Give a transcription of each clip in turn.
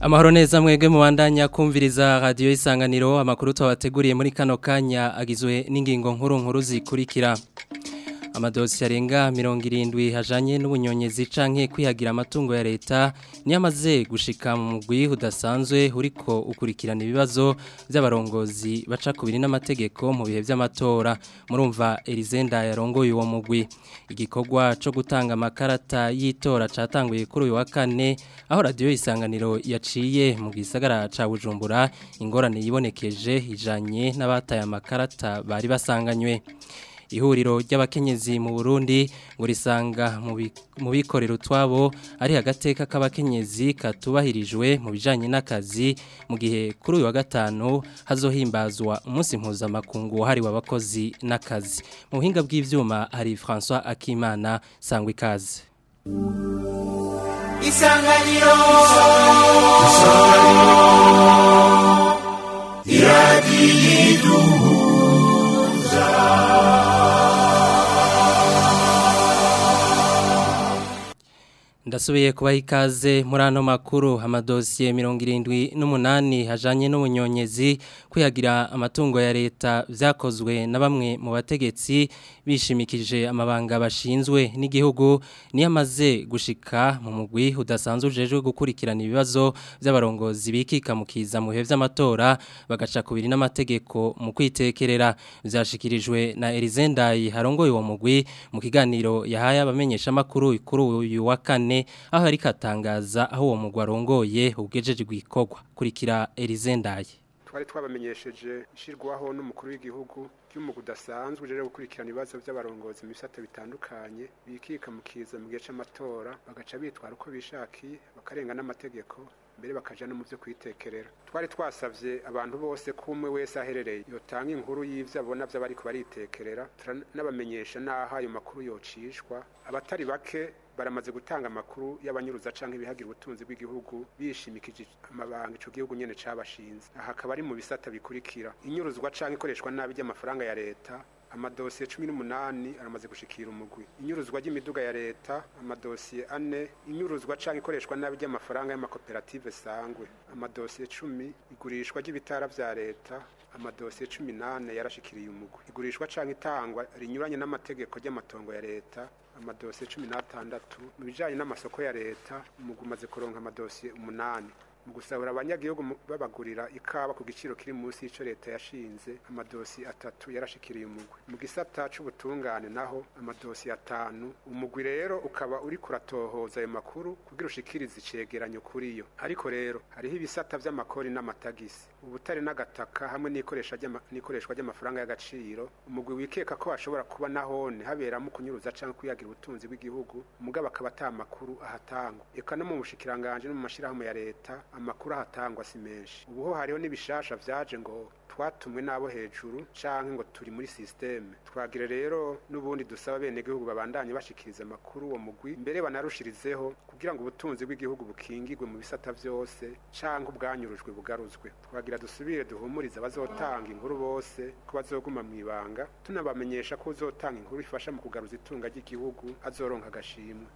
amahoro neza mwebwe mu kumviriza radiyo isanganiro amakuru tubateguriye muri kano kanya agizwe n'ingingo nkuru nkuru zikurikira amadosiye arenga mirongo irindwi hajanye n'ubunyonyezi canke kwihagira amatungo ya leta niyo gushika mu mugwi udasanzwe uriko ukurikirana ibibazo by'abarongozi baca kubiri n'amategeko mu bihe by'amatora murumva Elizenda yarongoye uwo mugwi igikorwa cyo gutanga amakarata y'itora catanguye kuri uyu wa kane aho radiyo isanganiro yaciye mu gisagara ca Bujumbura ingorane yibonekeje ijanye n'abataye amakarata bari basanganywe ihuriro ry'abakenyezi mu Burundi ngo risanga mu bikorero twabo ari agateka k'abakenyezi katubahirijwe mu bijanye n'akazi mu gihe kuri uyu wa gatano hazohimbazwa umunsi mpuzamakungu wahariwe abakozi n'akazi mu buhinga bw'ivyuma hari François Akimana sangwa ikaze Isanganiro hasubiye kubaha ikaze muri ano makuru amadosiye mirongo irindwi n'umunani hajanye n'ubunyonyezi kwihagira amatungo ya leta byakozwe na bamwe mu bategetsi bishimikije amabanga bashinzwe n'igihugu niyamaze gushika mu mugwi udasanzwe ujejwe gukurikirana ibibazo by'abarongozi bikika mu bihe by'amatora bagaca kubiri n'amategeko mu kwitekerera byashyikirijwe na erizendayi harongoye uwo mugwi mu kiganiro yahaye abamenyeshamakuru ikuru uyu wa kane aho ariko atangaza aho uwo mugwa arongoye ubwejeje igikogwa kurikira Elizendaye twari twabamenyesheje ishyirwaho n'umukuru w'igihugu ry'umugu udasanzwe gukurikirana ibibazo by'abarongozi mu bitandukanye bikika mu kiza mu gihe cy'amatora bagaca bitwara uko bishaki bakarenga n'amategeko mbere bakaja no mu byo kwitekerera twari twasavye abantu bose kumwe wese aherereye yotanga inkuru y'ivyo abona vy'abari baritekerera n'abamenyesha n'aho ayo makuru yocishwa abatari bake baramaze gutanga amakuru y'abanyuruza cyangwa ibihagira ubutunzi bw'igihugu bishimikije amabanga ico gihugu nyene cabashinze aha akaba ari mu bisata bikurikira inyuruzwa cyangwa ikoreshwa nabi ry'amafaranga ya leta amadosiye cumi n'umunani aramaze gushikira umugwi inyuruzwa ry'imiduga ya leta amadosiye ane inyuruzwa cyangwa ikoreshwa nabi ry'amafaranga y'amakoperative sangwe amadosiye cumi igurishwa ry'ibitara vya leta amadosiye cumi n'ane yarashikiriye umugwi igurishwa cyangwa itangwa rinyuranye n'amategeko ry'amatongo ya leta amadosiye cumi n'atandatu mu bijyanye n'amasoko ya leta mugumaze kuronka amadosiye umunani mu gusahura abanyagihugu babagurira ikawa ku giciro kiri munsi y'icyo leta yashinze amadosi atatu yarashikiriye umugwi mu gisata cy'ubutungane naho amadosi atanu umugwi rero ukaba uri kuratohoza ayo makuru kugira ushikirize icegeranyo kuri yo ariko rero hariho ibisata by'amakori n'amatagisi ubutare n'agataka hamwe n'ikoreshwa ry'amafaranga y'agaciro umugwi wikeka ko hashobora kuba nahone haberamo kunyuruza cyangwa kuyagira ubutunzi bw'igihugu umugabo akaba ata makuru ahatangwa eka no mu bushikiranganji no mu mashyirahamwe ya leta amakuru hatangwa si menshi ubu ho hariho n'ibishasha byaje ngo twatumwe n'abo hejuru cyangwa ngo turi muri systeme twagira rero n'ubundi dusaba bene gihugu babandanye bashikiriza amakuru uwo mugwi mbere banarushirizeho kugira ngo ubutunzi bw'igihugu bukingirwe mu bisata byose cyangwa ubwanyurujwe bugaruzwe twagira dusubire duhumurize abazotanga inkuru bose ko bazoguma ibanga, tunabamenyesha ko uzotanga inkuru ifasha mu kugaruza itunga ry'igihugu azoronka agashimwe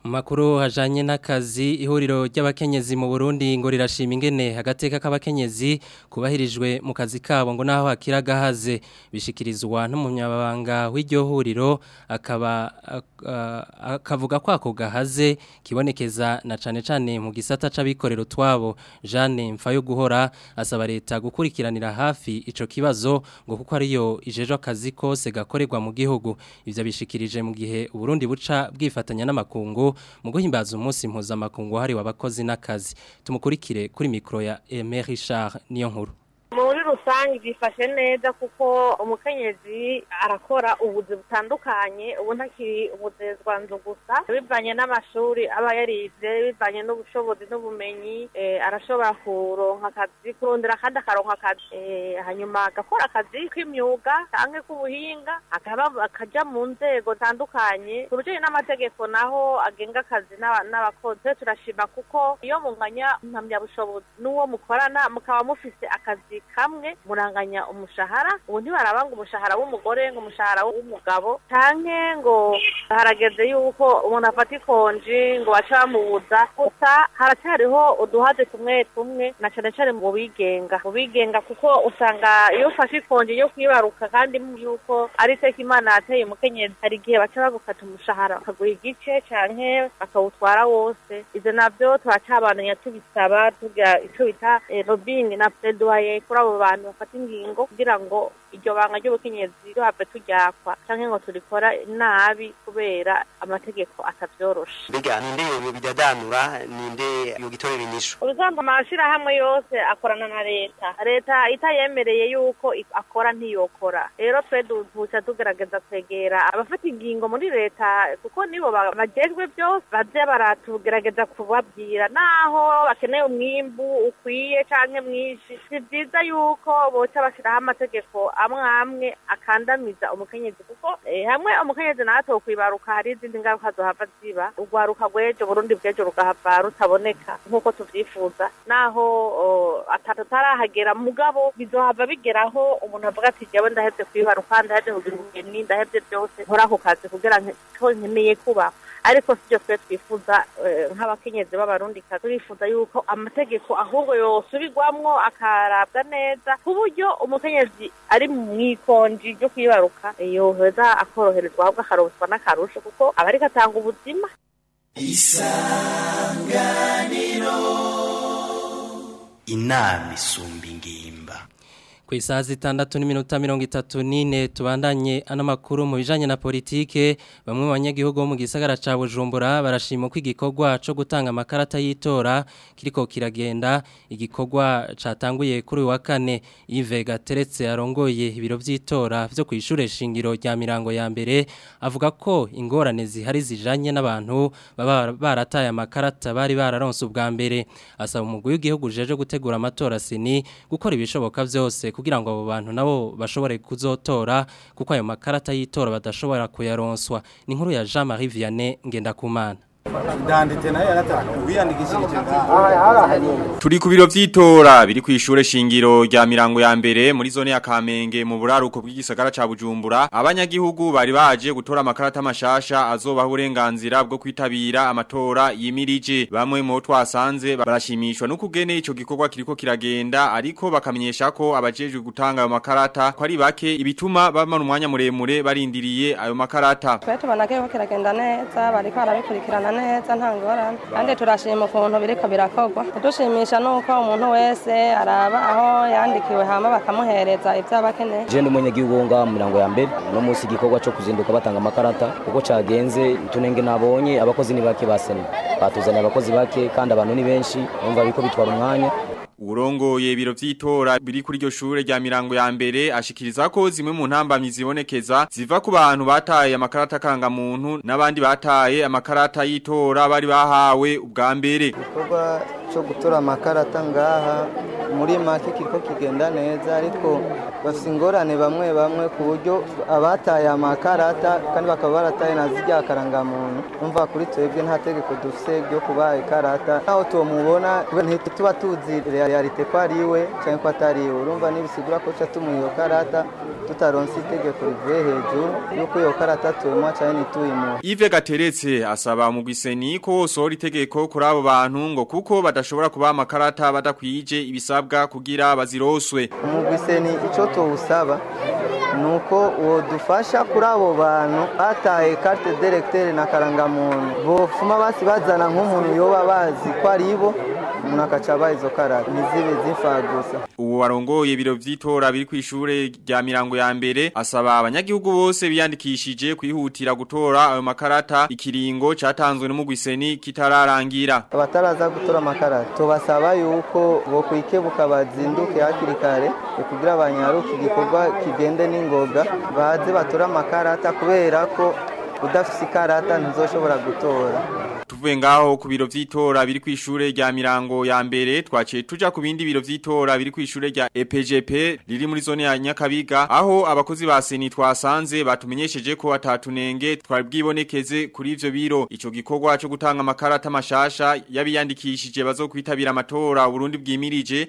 Makuru hajanye n'akazi ihuriro ry'abakenyezi mu Burundi ngo rirashima ingene agateka k'abakenyezi kubahirijwe mu kazi kabo ngo naho hakira gahaze bishikirizwa n'umunyabanga w'iryo huriro akaba akavuga ko ako gahaze kibonekeza na cane cane mu gisata c'abikorero twabo Jeanne Mfayo guhora asaba leta gukurikiranira hafi ico kibazo ngo kuko ariyo ijejo akazi kose gakoregwa mu gihugu ivyo bishikirije mu gihe Burundi buca bwifatanya n'amakungu Muguhimbaza mu guhimbaza umunsi mpuzamakungu wahariwe abakozi n'akazi tumukurikire kuri mikoro ya Aimé Richard niyo nkuru rusange byifashe neza kuko umukenyezi arakora ubuzi butandukanye ubu ntakiri umudezwanzu gusa bivanye n'amashuri aba yarize bivanye n'ubushobozi n'ubumenyi eh, arashobora kuronka akazi kurondera kandi akaronka akazi eh, hanyuma agakora akazi k'imyuga cyangwa k'ubuhinga akajya mu nzego zitandukanye ku bijyanye n'amategeko naho agenga akazi n'abakozi turashima kuko iyo munganya impamyabushobozi n'uwo mukorana mukaba mufite akazi kamwe namwe muranganya umushahara ubu ntibaraba ngo umushahara w'umugore ngo umushahara w'umugabo cyane ngo harageze yuko umuntu afata ikonji ngo bace bamubuza gusa haracyariho uduhaze tumwe tumwe na cyane cyane mu bigenga mu bigenga kuko usanga iyo ufashe ikonji yo kwibaruka kandi yuko ari iteka imana yateye umukenyezi hari igihe baca bagukata umushahara bakaguha igice cyane bakawutwara wose ibyo nabyo turacyabandanya tubisaba tugira icyo bita robingi eh, na peduwaye kuri abo bantu abantu bafata ingingo kugira ngo iryo banga ry'ubukenyezi duhabwe tujyakwa cyangwa ngo turikora nabi kubera amategeko atabyoroshe mbega ninde bidadanura ninde yogitorera inyishu uruzamba amashyirahamwe yose akorana na leta leta itayemereye yuko akora ntiyokora rero twe duhuza tugerageza kwegera abafata ingingo muri leta kuko nibo bagejwe byose bajya baratugerageza kubabwira naho bakeneye umwimbu ukwiye cyangwa mwinshi si byiza yuko boca bashyiraho amategeko amwe amwe akandamiza umukenyezi kuko eh, hamwe umukenyezi nawe atokwibaruka hari izindi ngaruka zohava ziba urwaruka rw'ejo burundi bw'ejo rugahava rutaboneka nk'uko tubyifuza naho atatu tarahagera mugabo bizohava bigeraho umuntu avuga ati jyawe ndahebye kwibaruka ndahebye kugira ubugeni ndahebye byose nkora ako kazi kugira ngo nkeneye kubaho ariko si twe twifuza eh, nk'abakenyezi b'abarundikazi turifuza yuko amategeko ahubwo yosubirwamwo akarabwa neza ku buryo umukenyezi ari mu ikonji ryo kwibaruka yoheza akoroherezwa ahubwo akaronswa n'akarusho kuko aba ariko atanga ubuzima isanganiro inama isumba ingiro ku isaha zitandatu n'iminota mirongo itatu n'ine tubandanye ano makuru mu bijanye na politike bamwe mu banyagihugu bo mu gisagara ca Bujumbura barashima ko igikorwa co gutanga amakarata y'itora kiriko kiragenda igikogwa catanguye kuri wa kane Yves Gateretse arongoye ibiro vy'itora vyo kwishure shingiro rya mirango ya mbere avuga ko ingorane zihari zijanye n'abantu baba barataye amakarata bari bararonse ubwa mbere asaba umugwi w'igihugu jeje gutegura amatora sini gukora ibishoboka vyose kugira ngo abo bantu nabo bashobore kuzotora kuko ayo makarata y'itora badashobora kuyaronswa ni nkuru ya Jean Marie Vianney kumana. turi ku biro by'itora biri ku shingiro rya mirango ya mbere muri zone ya Kamenge mu buraruko bw'igisagara ca Bujumbura abanyagihugu bari baje gutora amakarata mashasha azobaha uburenganzira bwo kwitabira amatora yimirije bamwe mu twasanze barashimishwa no n'ukugene ico gikorwa kiriko kiragenda ariko bakamenyesha ko abajeje gutanga ayo makarata ko ari bake ibituma bamara umwanya muremure barindiriye ayo makarata Twe tubona kiragenda neza bariko barabikurikirana neza nta ngorane kandi turashima ukuntu biriko birakorwa dushimisha uko umuntu wese araba aho yandikiwe hama bakamuhereza ibyo aba akeneye je ndi wo ngaha mu mirango ya mbere uno munsi igikorwa co kuzinduka batanga amakarata uko cyagenze tunenge nabonye abakozi ni bake ba sena batuzaniye abakozi bake kandi abantu ni benshi numva biriko bitwara umwanya urongoye ibiro by'itora biri kuri iryo shure rya mirango ya mbere ashikiriza ko zimwe mu ntambamyi zibonekeza ziva ku bantu bataye amakarata kanga muntu n'abandi bataye amakarata y'itora bari bahawe ubwa mbere igikorwa cyo gutora amakarata ngaha muri make kiriko kigenda neza ariko bafite ingorane bamwe bamwe ku buryo abataye amakarata kandi bakaba barataye na zirya karangamuntu umva kuri twebwe nta tegeko dufite ryo kuba ikarata naho tumubona ntituba tuzi realite ko ari cyangwa ko atari urumva nibisigura ko tuca tumuha iyo karata tutaronse itegeko rivuye hejuru yuko iyo karata tuyimwa cyane ntituyimure ive gateretse asaba mu giseni ko wosohora itegeko kuri abo bantu ngo kuko badashobora kuba amakarata badakwije ibisabwa kugira baziroswe mu giseni icyo tuwusaba ni uko dufasha kuri abo bantu bataye carte deregiteri na karangamuntu bofuma basi bazana nk'umuntu yoba bazi ko ari bo umuntu akaca abaha izo karate ntizibe zipfagusa ubu warongoye ibiro by'itora biri ku ishuri rya mirango ya mbere asaba abanyagihugu bose biyandikishije kwihutira gutora ayo makarata ikiringo cyatanzwe n'umugwiseni kitararangira abataraza gutora amakarata tubasaba yuko bo kwikebuka bazinduke hakiri kare kugira abanyaruke igikorwa kigende neza n'ingoga baze batore amakarata kubera ko udafite ikarata ntuzoshobora gutora tuvuye ngaho ku biro vy'itora biri kwishure rya Mirango ya mbere twaciye tuja ku bindi biro vy'itora biri kwishure rya EPGP riri muri zone ya Nyakabiga aho abakozi ba Seni twasanze batumenyesheje ko atatunenge twabwibonekeze kuri ivyo biro ico gikorwa cyo gutanga amakarata mashasha yabiyandikishije bazokwitabira amatora Burundi bwimirije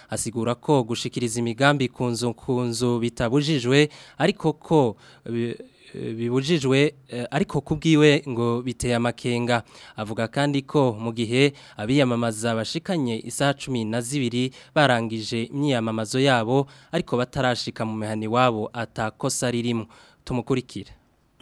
asigura ko gushikiriza imigambi kunzu kunzu bitabujijwe ariko ko eh, Eh, bibujijwe eh, ariko kubwiwe ngo biteye amakenga avuga kandi ko mu gihe abiyamamaza bashikanye isaha cumi na zibiri barangije imyiyamamazo yabo ariko batarashika mu mihani wabo atakosa ririmo tumukurikira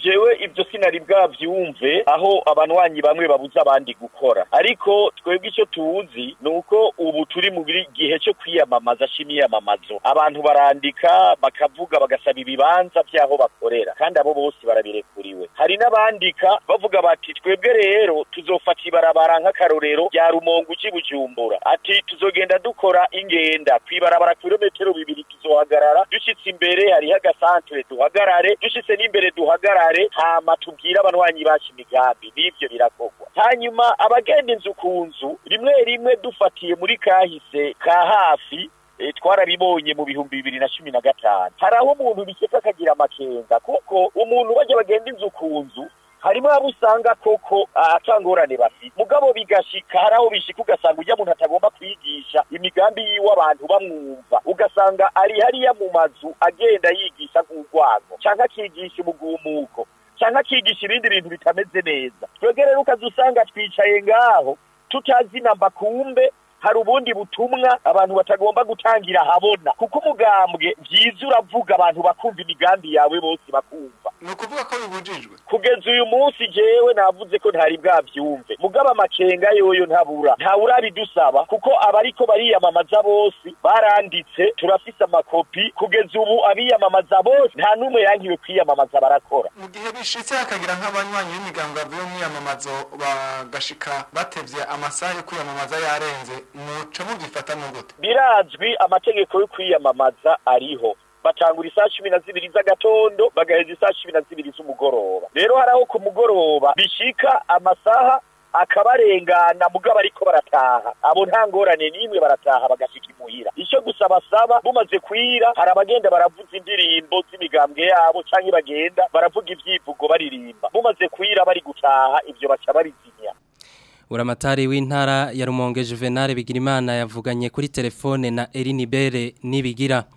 jewe ibyo sinari byumve aho abanwanyi bamwe babuza abandi gukora ariko twebwe icyo tuzi ni uko ubu turi mu gihe cyo kwiyamamaza c'imyiyamamazo abantu barandika bakavuga bagasaba ibibanza vy'aho bakorera kandi abo bose barabireka we hari n'abandika bavuga bati twebwe rero tuzofata ibarabara nk'akarorero rya rumongo ukibujumbura ati tuzogenda dukora ingenda kwibarabara kilometero bibiri tuzohagarara dushyitse imbere hariho agasantere duhagarare dushitse n'imbere duhagarare hama tubwire abanywanyi bacu imigambi nibyo birakorwa hanyuma abagenda inzu ku nzu rimwe rimwe dufatiye muri kahise ka hafi Eh, twarabibonye mu bihumbi bibiri na cumi na gatanu hari aho umuntu bikeka akagira amakenga kuko umuntu bajya bagenda inzu ku nzu harimo abo usanga koko atangorane bafite mugabo bigashika hari aho bishika ugasanga ujya muntu atagomba kwigisha imigambi yiwe abantu bamwumva ugasanga ari hariya mu mazu agenda yigisha nk'urwago cyangwa akigisha umugumuko cyangwa akigisha ibindi bintu bitameze neza twebwe rero ukaza usanga twicaye ngaho tutazi namba kumbe hari ubundi butumwa abantu batagomba gutangira habona kuko umugambwe byiza uravuga abantu bakumva imigambi yawe bose bakumva ni ukuvuga ko bibujijwe kugeza uyu munsi jewe navuze ko ntari bwabyumve mugaba amakenga yoyo ntabura ntawe urabidusaba kuko abariko bariyamamaza bose baranditse turafise amakopi kugeza ubu abiyamamaza bose nta n'umwe yangiwe kwiyamamaza barakora mu gihe bishitse hakagira nk'abanywanyi b'imigambi bavuye mu myiyamamazo bagashika batevye amasaha yo kwiyamamaza yarenze muca mugifata gute birazwi amategeko yo kwiyamamaza ariho batangura isaha cumi na zibiri z'agatondo bagaheza isaha cumi na zibiri z'umugoroba rero hari aho ku mugoroba bishyika amasaha akabarengana mugabo ariko barataha abo nta ngorane n'imwe barataha bagashika imuhira icyo gusa basaba bumaze kwira hari abagenda baravuza indirimbo z'imigambwe yabo cyangwa bagenda baravuga ibyivugo baririmba bumaze kwira bari gutaha ibyo baca babizinya uramatari w'intara ya rumonge juvenal bigira yavuganye kuri telefone na erin ibere nibigira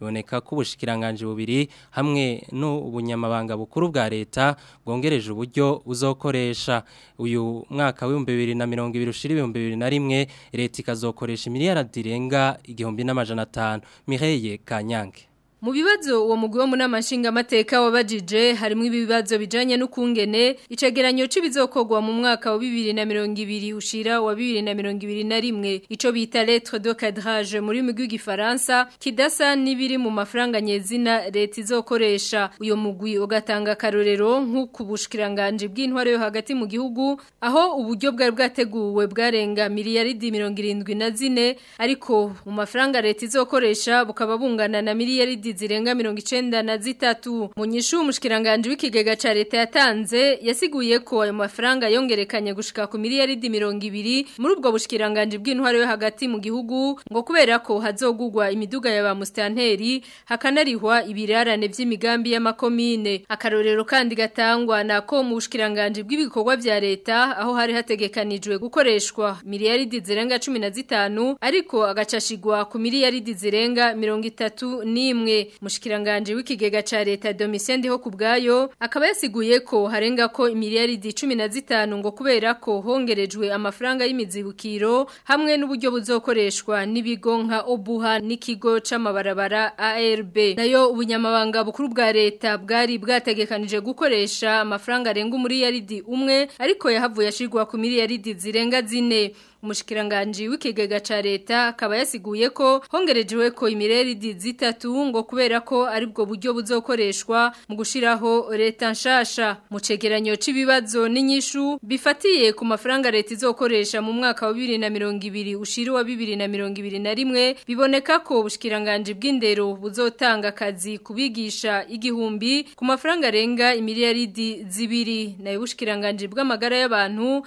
biboneka ko ubushikiranganje bubiri hamwe n'ubunyamabanga bukuru bukuru bwa leta bwongereje uburyo uzokoresha uyu mwaka w'ibihumbi na mirongo ibiri ushira ibihumbi na rimwe leta ikazokoresha miliyari irenga igihumbi n'amajana atanu miheye kanyange Mu bibazo uwo mugwi wo munama nshingamateka wabajije harimo ibibazo bijanye n'ukungene icegeranyo c'ibizokogwa mu mwaka wa 2020 ushira na 2021 ico bita lettre do cadrage muri mugwi gifaransa kidasa nibiri mu mafaranga nyezina leta izokoresha uyo mugwi ugatanga karorero nk'ukubushikiranganje bw'intware yo hagati mu gihugu aho uburyo bwari bwateguwe bwarenga miliyaridi 74 ariko mu mafaranga leta izokoresha bukaba bungana na miliyaridi zirenga mirongo icenda na zitatu munyishu umushikiranganje w'ikigega ca leta yatanze yasiguye ko ayo mafaranga yongerekanye gushika ku miliyaridi mirongo ibiri muri ubwo bushikiranganje bw'intwaro yo hagati mu gihugu ngo kubera ko hazogugwa imiduga ya ba mustanteri hakanarihwa ibirarane vy'imigambi y'amakomine akarorero kandi gatangwa nako mu bushikiranganje bw'ibikorwa vya leta aho hari hategekanijwe gukoreshwa miliyaridi zirenga 15 ariko agacashigwa ku miliyaridi zirenga 31 mushikiranganje w'ikigega ca leta Domitien Ndiho kubgayo akaba yasiguye ko harenga ko imiliyaridi 15 ngo kubera ko hongerejwe amafaranga y'imizibukiro hamwe n'uburyo buzokoreshwa n'ibigo nka Obuha n'ikigo c'amabarabara ARB nayo ubunyamabanga bukuru bwa leta bwari bwategekanije gukoresha amafaranga arenga muri yaridi umwe ariko yahavuye ashirwa ku miliyaridi zirenga zine umushikiranganji w'ikigega ca leta akaba yasiguye ko hongerejwe ko imireri zitatu ngo kubera ko aribwo buryo buzokoreshwa mu gushiraho leta nshasha mu cegeranyo c'ibibazo n'inyishu bifatiye ku mafaranga leta izokoresha mu mwaka wa 2020 ushiri wa 2021 biboneka ko ubushikiranganje bw'indero buzotanga akazi kubigisha igihumbi ku mafaranga renga imiliyaridi zibiri na ubushikiranganje bw'amagara y'abantu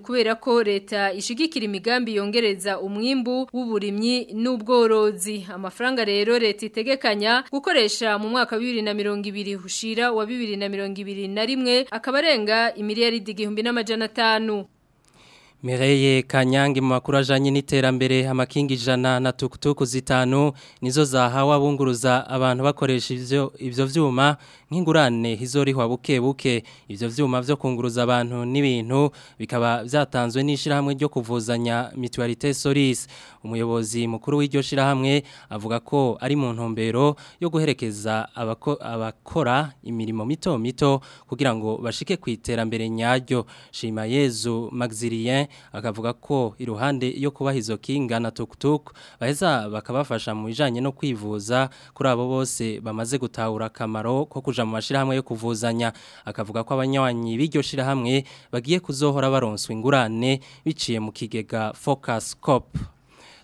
kubera ko leta ishigikira imigambi yongereza umwimbu w'uburimyi n'ubworozi amafaranga rero leta itegekanya gukoresha mu mwaka wa 2020 hushira wa 2021 akaba arenga miliyari 2.5 Mireye Kanyange mu makuru ajanye n'iterambere amakingi ijana na tukutuku zitanu nizo zahawe abunguruza abantu bakoresha ivyo ivyo vyuma nk'ingurane izorihwa buke buke ivyo vyuma vyo kunguruza abantu n'ibintu bikaba vyatanzwe n'ishirahamwe ryo kuvuzanya mutualité Solis umuyobozi mukuru w'iryo shirahamwe avuga ko ari mu ntumbero yo guherekeza abakora imirimo mito mito kugira ngo bashike kwiterambere Shima Yezu Maxirien akavuga ko iruhande yo kubahizo izo kinga na tukutuku baheza bakabafasha mu bijyanye no kwivuza kuri abo bose bamaze gutahura akamaro ko kuja mu mashyirahamwe yo kuvuzanya akavuga ko abanyawanyi b'iryo shyirahamwe bagiye kuzohora baronswa ingurane biciye mu kigega focus cop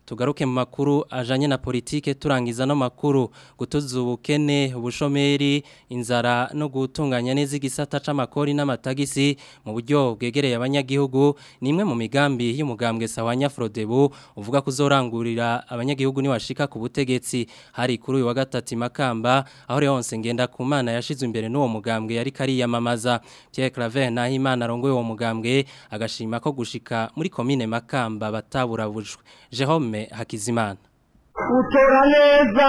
tugaruke mu makuru ajanye na politike turangiza n'amakuru gutuza ubukene ubushomeri inzara no gutunganya neza igisata c'amakori n'amatagisi mu buryo bwegereye abanyagihugu ni imwe mu migambi y'umugambwe Sawanya Frodebu uvuga kuzorangurira abanyagihugu ni washika ku butegetsi hari kuri uyu wa gatatu makamba aho rehonse ngenda kumana yashizwe imbere n'uwo mugambwe yari kariyamamaza Pierre Claver Nahimana arongoye uwo mugambwe agashima ko gushika muri komine Makamba bataburabujwe Jerome Guillaume Hakizimana utora neza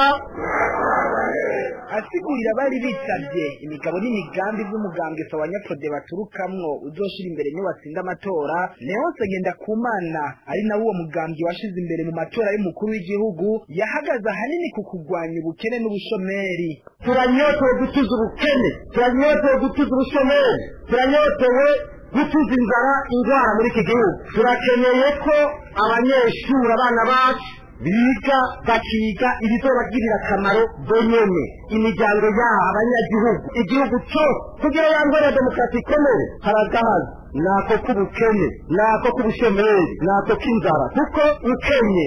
asigurira bari bitabye imigabo n'imigambi by'umugambwe sawa nyapfode baturukamwo uzoshira imbere niyo watsinda amatora Leonce ngenda kumana ari nawo uwo mugambi washize imbere mu matora y'umukuru w'igihugu yahagaze ahanini ku kurwanya ubukene n'ubushomeri turanyotewe gutuza ubukene turanyotewe gutuza ubushomeri turanyotewe gutuza inzara indwara muri iki gihugu turakeneye ko abanyeshuri abana bacu biga bakiga ibizobagirira akamaro bonyene imiryango yabo abanyagihugu igihugu cyose kugira yangorera demokarasi ikomeye haragahaza nako k'ubukene nako k'ubushomeri nako k'inzara kuko ukenye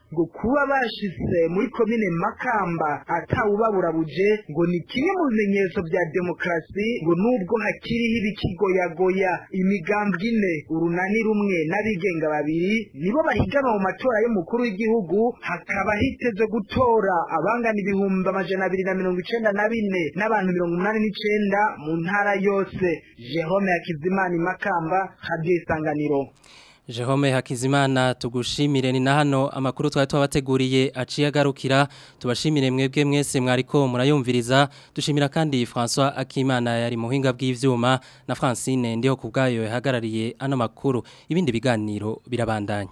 ngo kuba bashyize muri komine makamba buje ngo ni kimwe mu bimenyetso bya demokarasi ngo nubwo hakiriho ibikigoyagoya imigambwe ine urunani rumwe n'abigenga babiri nibo bahiganwa mu matora y'umukuru w'igihugu hakaba hiteze gutora abangana ibihumbi amajana abiri na mirongo icyenda na bine n'abantu mirongo umunani n'icenda mu ntara yose jerome yakizimana makamba radiyo isanganiro Jerome Hakizimana tugushimire ni na hano amakuru twari twabateguriye aciye agarukira tubashimire mwebwe mwese mwariko murayumviriza dushimira kandi François Akimana yari muhinga bw'ivyuma na Francine ndiho kubgayo yahagarariye ano makuru ibindi biganiro birabandanya